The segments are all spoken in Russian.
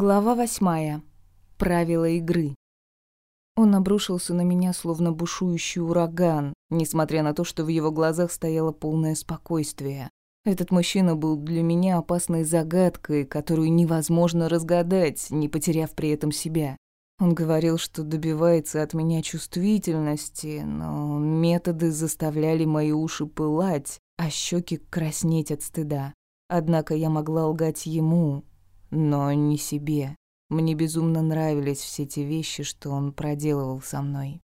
Глава восьмая. Правила игры. Он обрушился на меня, словно бушующий ураган, несмотря на то, что в его глазах стояло полное спокойствие. Этот мужчина был для меня опасной загадкой, которую невозможно разгадать, не потеряв при этом себя. Он говорил, что добивается от меня чувствительности, но методы заставляли мои уши пылать, а щеки краснеть от стыда. Однако я могла лгать ему, но не себе. Мне безумно нравились все те вещи, что он проделывал со мной.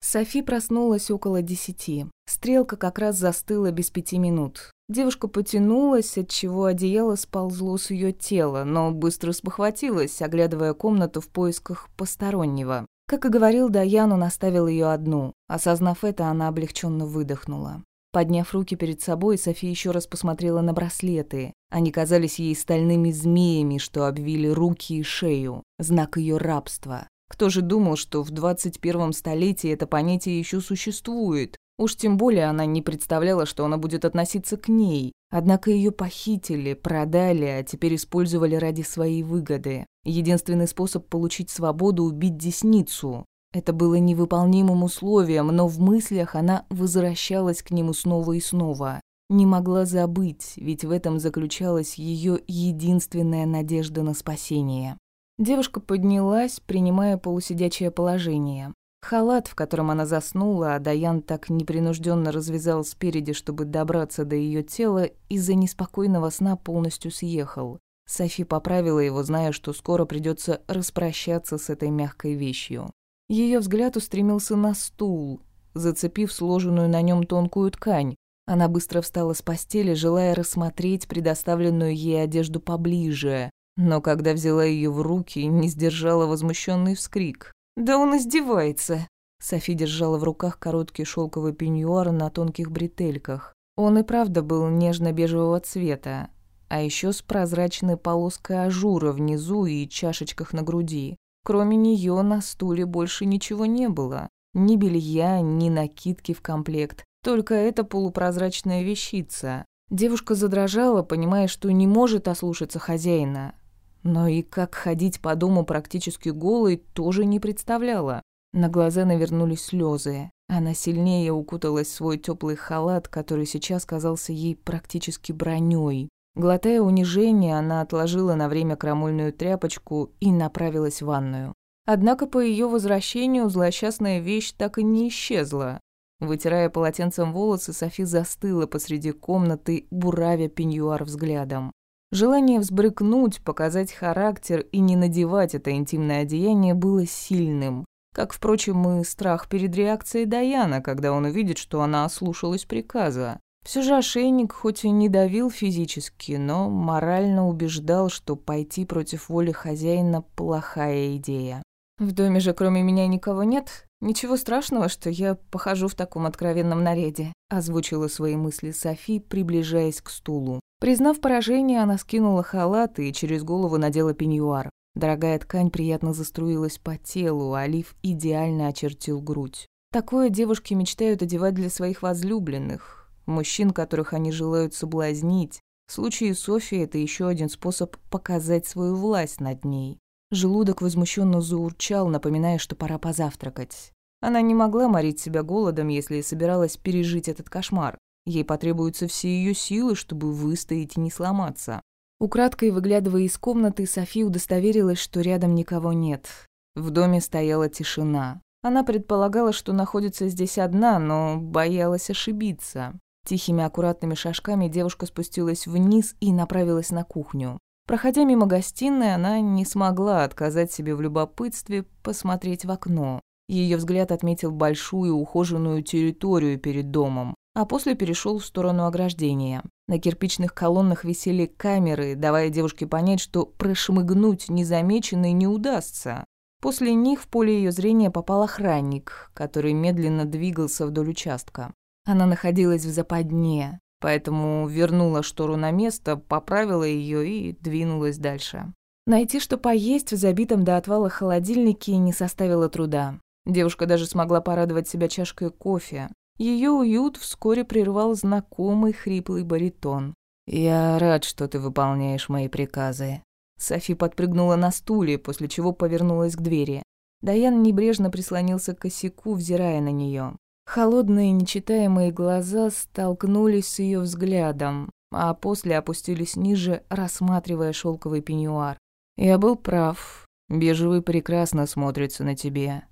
Софи проснулась около десяти. Стрелка как раз застыла без пяти минут. Девушка потянулась, отчего одеяло сползло с ее тела, но быстро спохватилась, оглядывая комнату в поисках постороннего. Как и говорил Даян, он оставил ее одну. Осознав это, она облегченно выдохнула. Подняв руки перед собой, София еще раз посмотрела на браслеты. Они казались ей стальными змеями, что обвили руки и шею. Знак ее рабства. Кто же думал, что в 21 столетии это понятие еще существует? Уж тем более она не представляла, что она будет относиться к ней. Однако ее похитили, продали, а теперь использовали ради своей выгоды. Единственный способ получить свободу – убить десницу. Это было невыполнимым условием, но в мыслях она возвращалась к нему снова и снова. Не могла забыть, ведь в этом заключалась ее единственная надежда на спасение. Девушка поднялась, принимая полусидячее положение. Халат, в котором она заснула, а Даян так непринужденно развязал спереди, чтобы добраться до ее тела, из-за неспокойного сна полностью съехал. Софи поправила его, зная, что скоро придется распрощаться с этой мягкой вещью. Ее взгляд устремился на стул, зацепив сложенную на нем тонкую ткань. Она быстро встала с постели, желая рассмотреть предоставленную ей одежду поближе, но когда взяла ее в руки, не сдержала возмущенный вскрик. «Да он издевается!» Софи держала в руках короткий шелковый пеньюар на тонких бретельках. Он и правда был нежно-бежевого цвета, а еще с прозрачной полоской ажура внизу и чашечках на груди. Кроме нее на стуле больше ничего не было. Ни белья, ни накидки в комплект. Только эта полупрозрачная вещица. Девушка задрожала, понимая, что не может ослушаться хозяина. Но и как ходить по дому практически голой тоже не представляла. На глаза навернулись слезы. Она сильнее укуталась в свой теплый халат, который сейчас казался ей практически броней. Глотая унижение, она отложила на время крамольную тряпочку и направилась в ванную. Однако по ее возвращению злосчастная вещь так и не исчезла. Вытирая полотенцем волосы, Софи застыла посреди комнаты, буравя пеньюар взглядом. Желание взбрыкнуть, показать характер и не надевать это интимное одеяние было сильным. Как, впрочем, и страх перед реакцией Даяна, когда он увидит, что она ослушалась приказа. Все же ошейник хоть и не давил физически, но морально убеждал, что пойти против воли хозяина – плохая идея. «В доме же кроме меня никого нет? Ничего страшного, что я похожу в таком откровенном наряде», – озвучила свои мысли Софи, приближаясь к стулу. Признав поражение, она скинула халат и через голову надела пеньюар. Дорогая ткань приятно заструилась по телу, а лиф идеально очертил грудь. Такое девушки мечтают одевать для своих возлюбленных, мужчин, которых они желают соблазнить. В случае Софии это еще один способ показать свою власть над ней. Желудок возмущенно заурчал, напоминая, что пора позавтракать. Она не могла морить себя голодом, если собиралась пережить этот кошмар. Ей потребуются все ее силы, чтобы выстоять и не сломаться. Украдкой выглядывая из комнаты, София удостоверилась, что рядом никого нет. В доме стояла тишина. Она предполагала, что находится здесь одна, но боялась ошибиться. Тихими аккуратными шажками девушка спустилась вниз и направилась на кухню. Проходя мимо гостиной, она не смогла отказать себе в любопытстве посмотреть в окно. Ее взгляд отметил большую ухоженную территорию перед домом, а после перешел в сторону ограждения. На кирпичных колоннах висели камеры, давая девушке понять, что прошмыгнуть незамеченной не удастся. После них в поле ее зрения попал охранник, который медленно двигался вдоль участка. Она находилась в западне, поэтому вернула штору на место, поправила ее и двинулась дальше. Найти, что поесть в забитом до отвала холодильнике не составило труда. Девушка даже смогла порадовать себя чашкой кофе. Ее уют вскоре прервал знакомый хриплый баритон. «Я рад, что ты выполняешь мои приказы». Софи подпрыгнула на стуле, после чего повернулась к двери. Даян небрежно прислонился к косяку, взирая на нее. Холодные, нечитаемые глаза столкнулись с ее взглядом, а после опустились ниже, рассматривая шелковый пеньюар. «Я был прав. Бежевый прекрасно смотрится на тебе,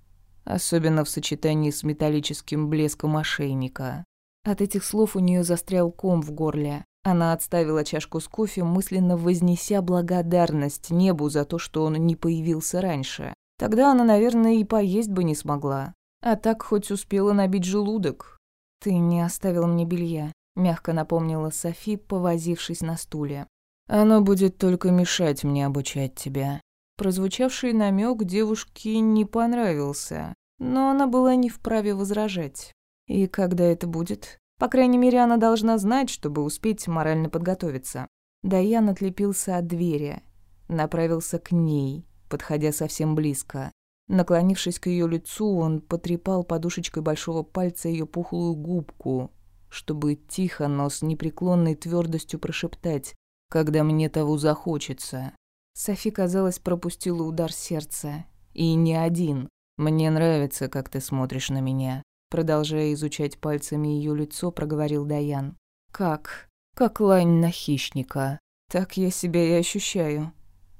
особенно в сочетании с металлическим блеском ошейника». От этих слов у нее застрял ком в горле. Она отставила чашку с кофе, мысленно вознеся благодарность небу за то, что он не появился раньше. Тогда она, наверное, и поесть бы не смогла. А так хоть успела набить желудок. «Ты не оставил мне белья», — мягко напомнила Софи, повозившись на стуле. «Оно будет только мешать мне обучать тебя». Прозвучавший намек девушке не понравился, но она была не вправе возражать. «И когда это будет?» По крайней мере, она должна знать, чтобы успеть морально подготовиться. Даян отлепился от двери, направился к ней, подходя совсем близко. Наклонившись к ее лицу, он потрепал подушечкой большого пальца ее пухлую губку, чтобы тихо, но с непреклонной твердостью прошептать «Когда мне того захочется». Софи, казалось, пропустила удар сердца. И не один. «Мне нравится, как ты смотришь на меня», Продолжая изучать пальцами ее лицо, проговорил Даян. «Как? Как лань на хищника. Так я себя и ощущаю»,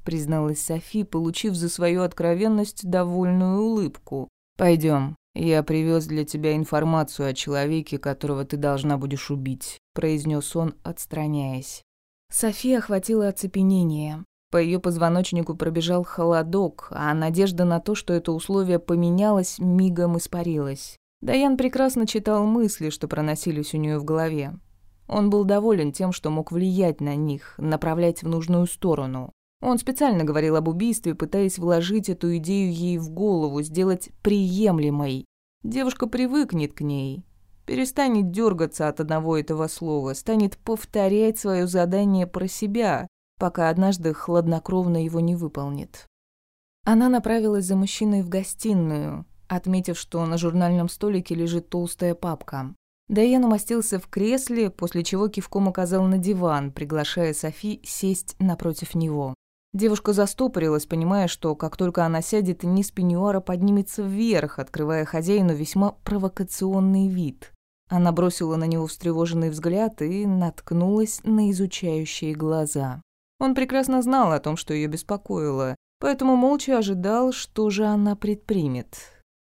призналась Софи, получив за свою откровенность довольную улыбку. Пойдем, я привез для тебя информацию о человеке, которого ты должна будешь убить», произнес он, отстраняясь. Софи охватила оцепенение. По ее позвоночнику пробежал холодок, а надежда на то, что это условие поменялось, мигом испарилась. Даян прекрасно читал мысли, что проносились у нее в голове. Он был доволен тем, что мог влиять на них, направлять в нужную сторону. Он специально говорил об убийстве, пытаясь вложить эту идею ей в голову, сделать приемлемой. Девушка привыкнет к ней, перестанет дергаться от одного этого слова, станет повторять свое задание про себя, пока однажды хладнокровно его не выполнит. Она направилась за мужчиной в гостиную, отметив, что на журнальном столике лежит толстая папка. Дайен умостился в кресле, после чего кивком указал на диван, приглашая Софи сесть напротив него. Девушка застопорилась, понимая, что как только она сядет, низ пеньюара поднимется вверх, открывая хозяину весьма провокационный вид. Она бросила на него встревоженный взгляд и наткнулась на изучающие глаза. Он прекрасно знал о том, что ее беспокоило, поэтому молча ожидал, что же она предпримет.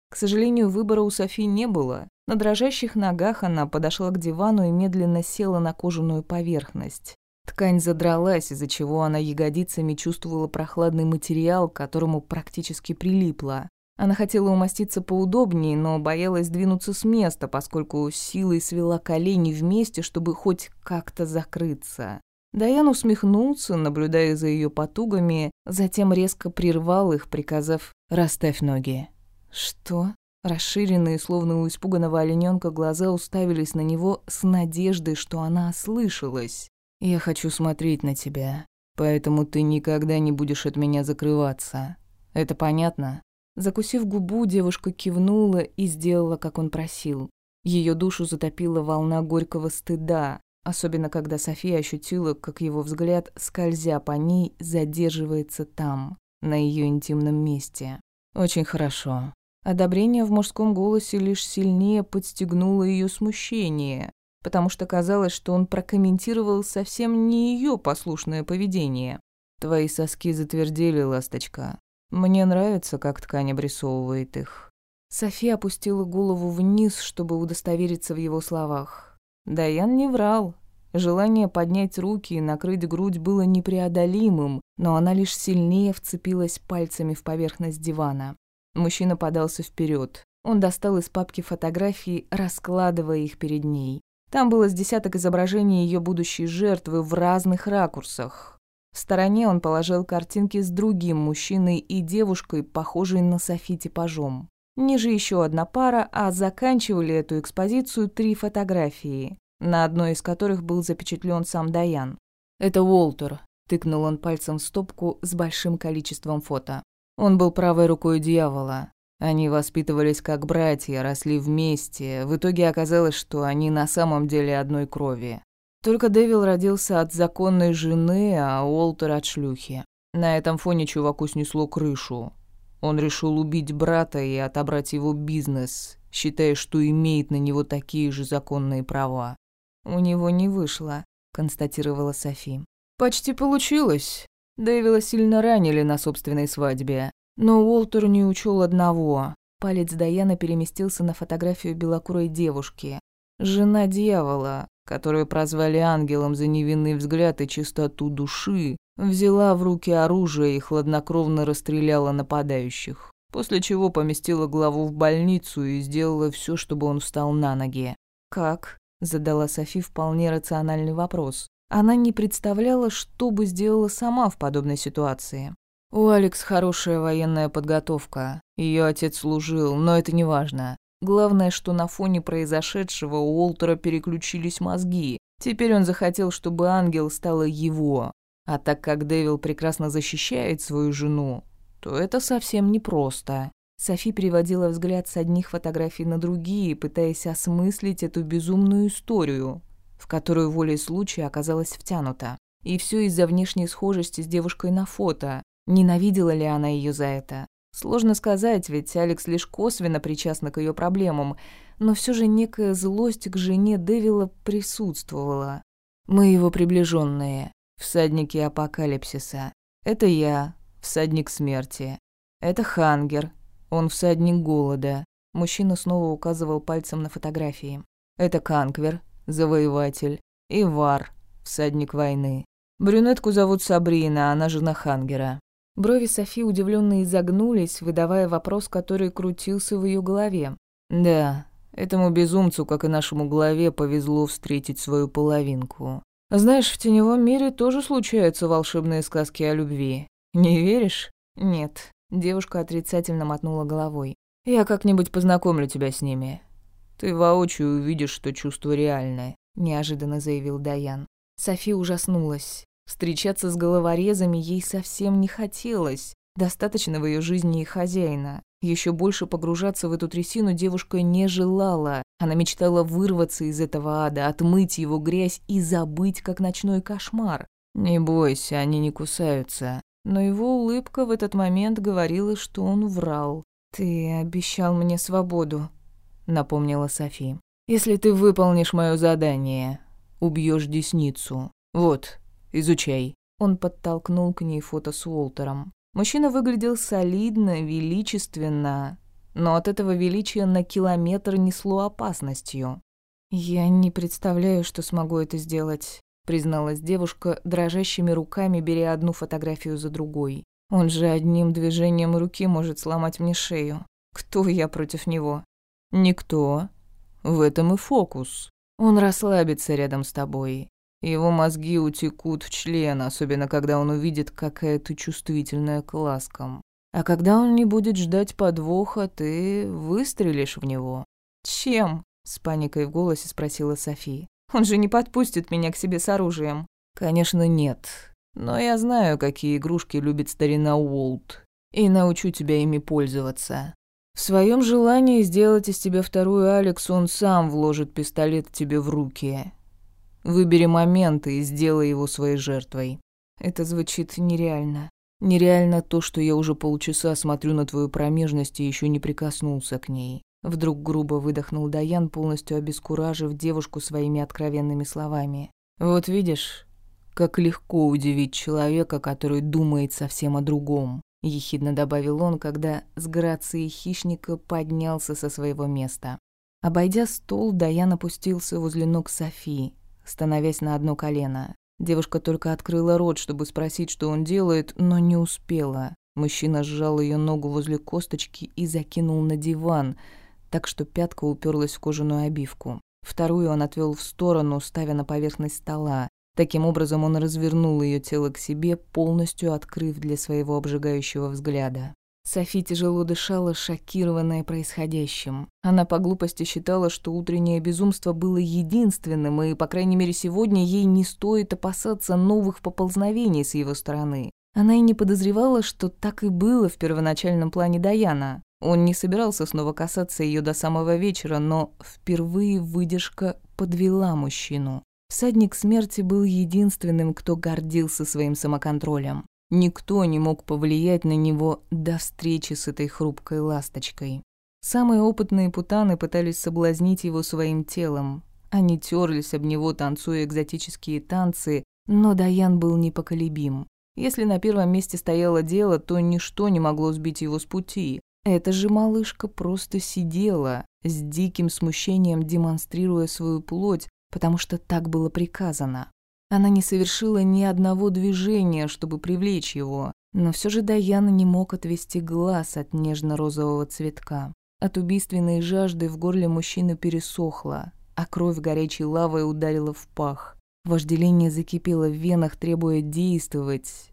К сожалению, выбора у Софи не было. На дрожащих ногах она подошла к дивану и медленно села на кожаную поверхность. Ткань задралась, из-за чего она ягодицами чувствовала прохладный материал, к которому практически прилипла. Она хотела умоститься поудобнее, но боялась двинуться с места, поскольку силой свела колени вместе, чтобы хоть как-то закрыться. Даян усмехнулся, наблюдая за ее потугами, затем резко прервал их, приказав «расставь ноги». «Что?» Расширенные, словно у испуганного олененка, глаза уставились на него с надеждой, что она ослышалась. «Я хочу смотреть на тебя, поэтому ты никогда не будешь от меня закрываться. Это понятно?» Закусив губу, девушка кивнула и сделала, как он просил. Ее душу затопила волна горького стыда, особенно когда София ощутила, как его взгляд, скользя по ней, задерживается там, на ее интимном месте. «Очень хорошо. Одобрение в мужском голосе лишь сильнее подстегнуло ее смущение, потому что казалось, что он прокомментировал совсем не ее послушное поведение. «Твои соски затвердели, ласточка. Мне нравится, как ткань обрисовывает их». София опустила голову вниз, чтобы удостовериться в его словах. Даян не врал. Желание поднять руки и накрыть грудь было непреодолимым, но она лишь сильнее вцепилась пальцами в поверхность дивана. Мужчина подался вперед. Он достал из папки фотографии, раскладывая их перед ней. Там было с десяток изображений ее будущей жертвы в разных ракурсах. В стороне он положил картинки с другим мужчиной и девушкой, похожей на Софи типажом. Ниже еще одна пара, а заканчивали эту экспозицию три фотографии, на одной из которых был запечатлен сам Даян. «Это Уолтер», — тыкнул он пальцем в стопку с большим количеством фото. Он был правой рукой дьявола. Они воспитывались как братья, росли вместе. В итоге оказалось, что они на самом деле одной крови. Только Дэвил родился от законной жены, а Уолтер от шлюхи. На этом фоне чуваку снесло крышу. Он решил убить брата и отобрать его бизнес, считая, что имеет на него такие же законные права. «У него не вышло», — констатировала Софи. «Почти получилось. Дэвила сильно ранили на собственной свадьбе. Но Уолтер не учел одного. Палец Даяна переместился на фотографию белокурой девушки. Жена дьявола, которую прозвали ангелом за невинный взгляд и чистоту души, взяла в руки оружие и хладнокровно расстреляла нападающих, после чего поместила главу в больницу и сделала все, чтобы он встал на ноги. «Как?» – задала Софи вполне рациональный вопрос. Она не представляла, что бы сделала сама в подобной ситуации. У Алекс хорошая военная подготовка. Ее отец служил, но это не важно. Главное, что на фоне произошедшего у Уолтера переключились мозги. Теперь он захотел, чтобы ангел стала его. А так как Дэвил прекрасно защищает свою жену, то это совсем непросто. Софи переводила взгляд с одних фотографий на другие, пытаясь осмыслить эту безумную историю, в которую волей случая оказалась втянута. И все из-за внешней схожести с девушкой на фото. Ненавидела ли она ее за это? Сложно сказать, ведь Алекс лишь косвенно причастна к ее проблемам, но все же некая злость к жене Дэвила присутствовала. Мы его приближенные, всадники апокалипсиса. Это я, всадник смерти. Это Хангер, он всадник голода. Мужчина снова указывал пальцем на фотографии. Это Канквер, завоеватель, и Вар, всадник войны. Брюнетку зовут Сабрина, она жена Хангера. Брови Софи удивленно изогнулись, выдавая вопрос, который крутился в ее голове. «Да, этому безумцу, как и нашему главе, повезло встретить свою половинку. Знаешь, в теневом мире тоже случаются волшебные сказки о любви. Не веришь?» «Нет». Девушка отрицательно мотнула головой. «Я как-нибудь познакомлю тебя с ними. Ты воочию увидишь, что чувство реальное», — неожиданно заявил Даян. Софи ужаснулась. Встречаться с головорезами ей совсем не хотелось. Достаточно в ее жизни и хозяина. Еще больше погружаться в эту трясину девушка не желала. Она мечтала вырваться из этого ада, отмыть его грязь и забыть, как ночной кошмар. «Не бойся, они не кусаются». Но его улыбка в этот момент говорила, что он врал. «Ты обещал мне свободу», — напомнила Софи. «Если ты выполнишь мое задание, убьешь десницу. Вот, изучай». Он подтолкнул к ней фото с Уолтером. Мужчина выглядел солидно, величественно, но от этого величия на километр несло опасностью. «Я не представляю, что смогу это сделать», — призналась девушка, дрожащими руками беря одну фотографию за другой. «Он же одним движением руки может сломать мне шею. Кто я против него?» «Никто. В этом и фокус. Он расслабится рядом с тобой. Его мозги утекут в член, особенно когда он увидит, какая ты чувствительная к ласкам. А когда он не будет ждать подвоха, ты выстрелишь в него. «Чем?» — с паникой в голосе спросила София. «Он же не подпустит меня к себе с оружием». «Конечно, нет. Но я знаю, какие игрушки любит старина Уолт, и научу тебя ими пользоваться. В своем желании сделать из тебя вторую Алекс он сам вложит пистолет тебе в руки, Выбери момент и сделай его своей жертвой. Это звучит нереально. Нереально то, что я уже полчаса смотрю на твою промежность и еще не прикоснулся к ней. Вдруг грубо выдохнул Даян, полностью обескуражив девушку своими откровенными словами. Вот видишь, как легко удивить человека, который думает совсем о другом. Ехидно добавил он, когда с грацией хищника поднялся со своего места. Обойдя стол, Даян опустился возле ног Софии, становясь на одно колено. Девушка только открыла рот, чтобы спросить, что он делает, но не успела. Мужчина сжал ее ногу возле косточки и закинул на диван, так что пятка уперлась в кожаную обивку. Вторую он отвел в сторону, ставя на поверхность стола. Таким образом он развернул ее тело к себе, полностью открыв для своего обжигающего взгляда. Софи тяжело дышала, шокированная происходящим. Она по глупости считала, что утреннее безумство было единственным, и, по крайней мере, сегодня ей не стоит опасаться новых поползновений с его стороны. Она и не подозревала, что так и было в первоначальном плане Даяна. Он не собирался снова касаться ее до самого вечера, но впервые выдержка подвела мужчину. Всадник смерти был единственным, кто гордился своим самоконтролем. Никто не мог повлиять на него до встречи с этой хрупкой ласточкой. Самые опытные путаны пытались соблазнить его своим телом. Они терлись об него, танцуя экзотические танцы, но Даян был непоколебим. Если на первом месте стояло дело, то ничто не могло сбить его с пути. Эта же малышка просто сидела, с диким смущением демонстрируя свою плоть, потому что так было приказано. Она не совершила ни одного движения, чтобы привлечь его, но все же Даяна не мог отвести глаз от нежно-розового цветка. От убийственной жажды в горле мужчины пересохло, а кровь горячей лавой ударила в пах. Вожделение закипело в венах, требуя действовать,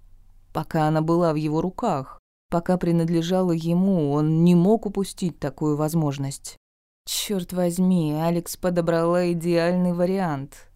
пока она была в его руках. Пока принадлежала ему, он не мог упустить такую возможность. Черт возьми, Алекс подобрала идеальный вариант.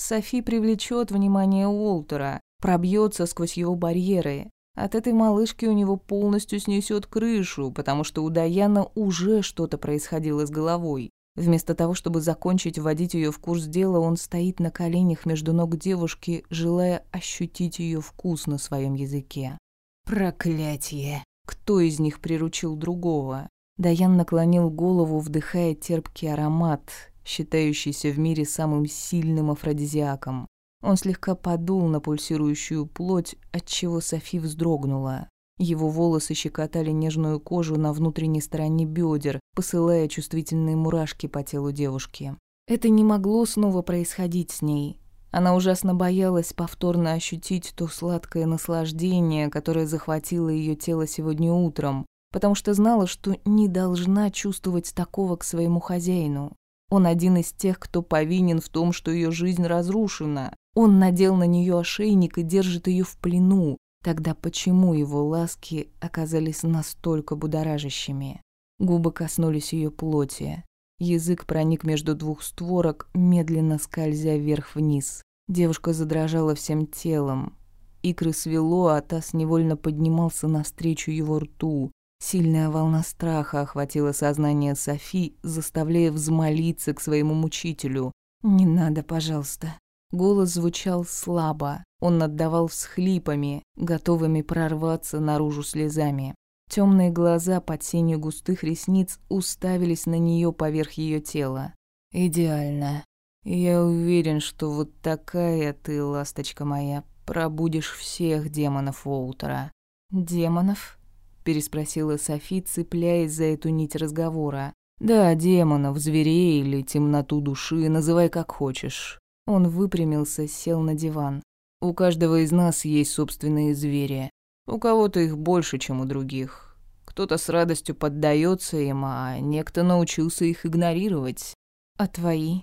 Софи привлечет внимание Уолтера, пробьется сквозь его барьеры. От этой малышки у него полностью снесет крышу, потому что у Даяна уже что-то происходило с головой. Вместо того, чтобы закончить вводить ее в курс дела, он стоит на коленях между ног девушки, желая ощутить ее вкус на своем языке. Проклятие! Кто из них приручил другого? Даян наклонил голову, вдыхая терпкий аромат, считающийся в мире самым сильным афродизиаком. Он слегка подул на пульсирующую плоть, отчего Софи вздрогнула. Его волосы щекотали нежную кожу на внутренней стороне бедер, посылая чувствительные мурашки по телу девушки. Это не могло снова происходить с ней. Она ужасно боялась повторно ощутить то сладкое наслаждение, которое захватило ее тело сегодня утром, потому что знала, что не должна чувствовать такого к своему хозяину. Он один из тех, кто повинен в том, что ее жизнь разрушена. Он надел на нее ошейник и держит ее в плену. Тогда почему его ласки оказались настолько будоражащими? Губы коснулись ее плоти. Язык проник между двух створок, медленно скользя вверх-вниз. Девушка задрожала всем телом. Икры свело, а таз невольно поднимался навстречу его рту. Сильная волна страха охватила сознание Софи, заставляя взмолиться к своему мучителю. «Не надо, пожалуйста». Голос звучал слабо, он отдавал всхлипами, готовыми прорваться наружу слезами. Темные глаза под сенью густых ресниц уставились на нее поверх ее тела. «Идеально. Я уверен, что вот такая ты, ласточка моя, пробудешь всех демонов Уолтера». «Демонов?» Переспросила Софи, цепляясь за эту нить разговора. «Да, демонов, зверей или темноту души, называй как хочешь». Он выпрямился, сел на диван. «У каждого из нас есть собственные звери. У кого-то их больше, чем у других. Кто-то с радостью поддается им, а некто научился их игнорировать. А твои?»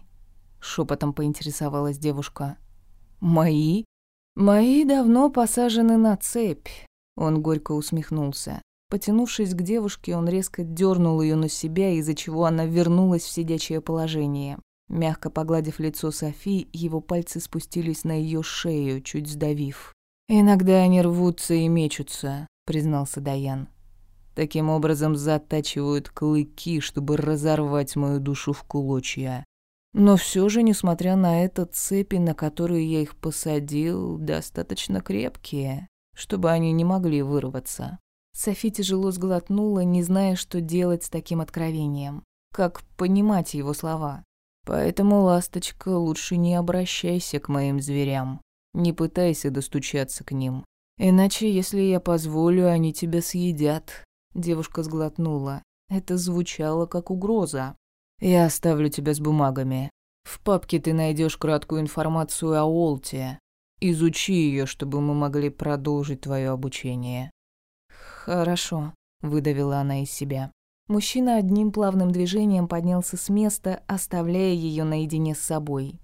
Шепотом поинтересовалась девушка. «Мои?» «Мои давно посажены на цепь», — он горько усмехнулся. Потянувшись к девушке, он резко дернул ее на себя, из-за чего она вернулась в сидячее положение. Мягко погладив лицо Софи, его пальцы спустились на ее шею, чуть сдавив. «Иногда они рвутся и мечутся», — признался Даян. «Таким образом затачивают клыки, чтобы разорвать мою душу в клочья. Но все же, несмотря на это, цепи, на которые я их посадил, достаточно крепкие, чтобы они не могли вырваться». Софи тяжело сглотнула, не зная, что делать с таким откровением. Как понимать его слова. Поэтому, ласточка, лучше не обращайся к моим зверям. Не пытайся достучаться к ним. Иначе, если я позволю, они тебя съедят. Девушка сглотнула. Это звучало как угроза. Я оставлю тебя с бумагами. В папке ты найдешь краткую информацию о Олте. Изучи ее, чтобы мы могли продолжить твое обучение. «Хорошо», — выдавила она из себя. Мужчина одним плавным движением поднялся с места, оставляя ее наедине с собой.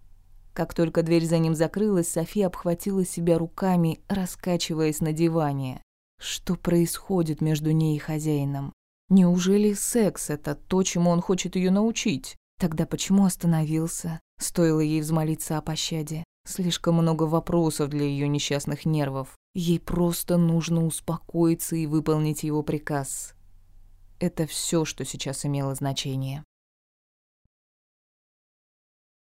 Как только дверь за ним закрылась, София обхватила себя руками, раскачиваясь на диване. Что происходит между ней и хозяином? Неужели секс — это то, чему он хочет ее научить? Тогда почему остановился? Стоило ей взмолиться о пощаде. Слишком много вопросов для ее несчастных нервов. Ей просто нужно успокоиться и выполнить его приказ. Это все, что сейчас имело значение.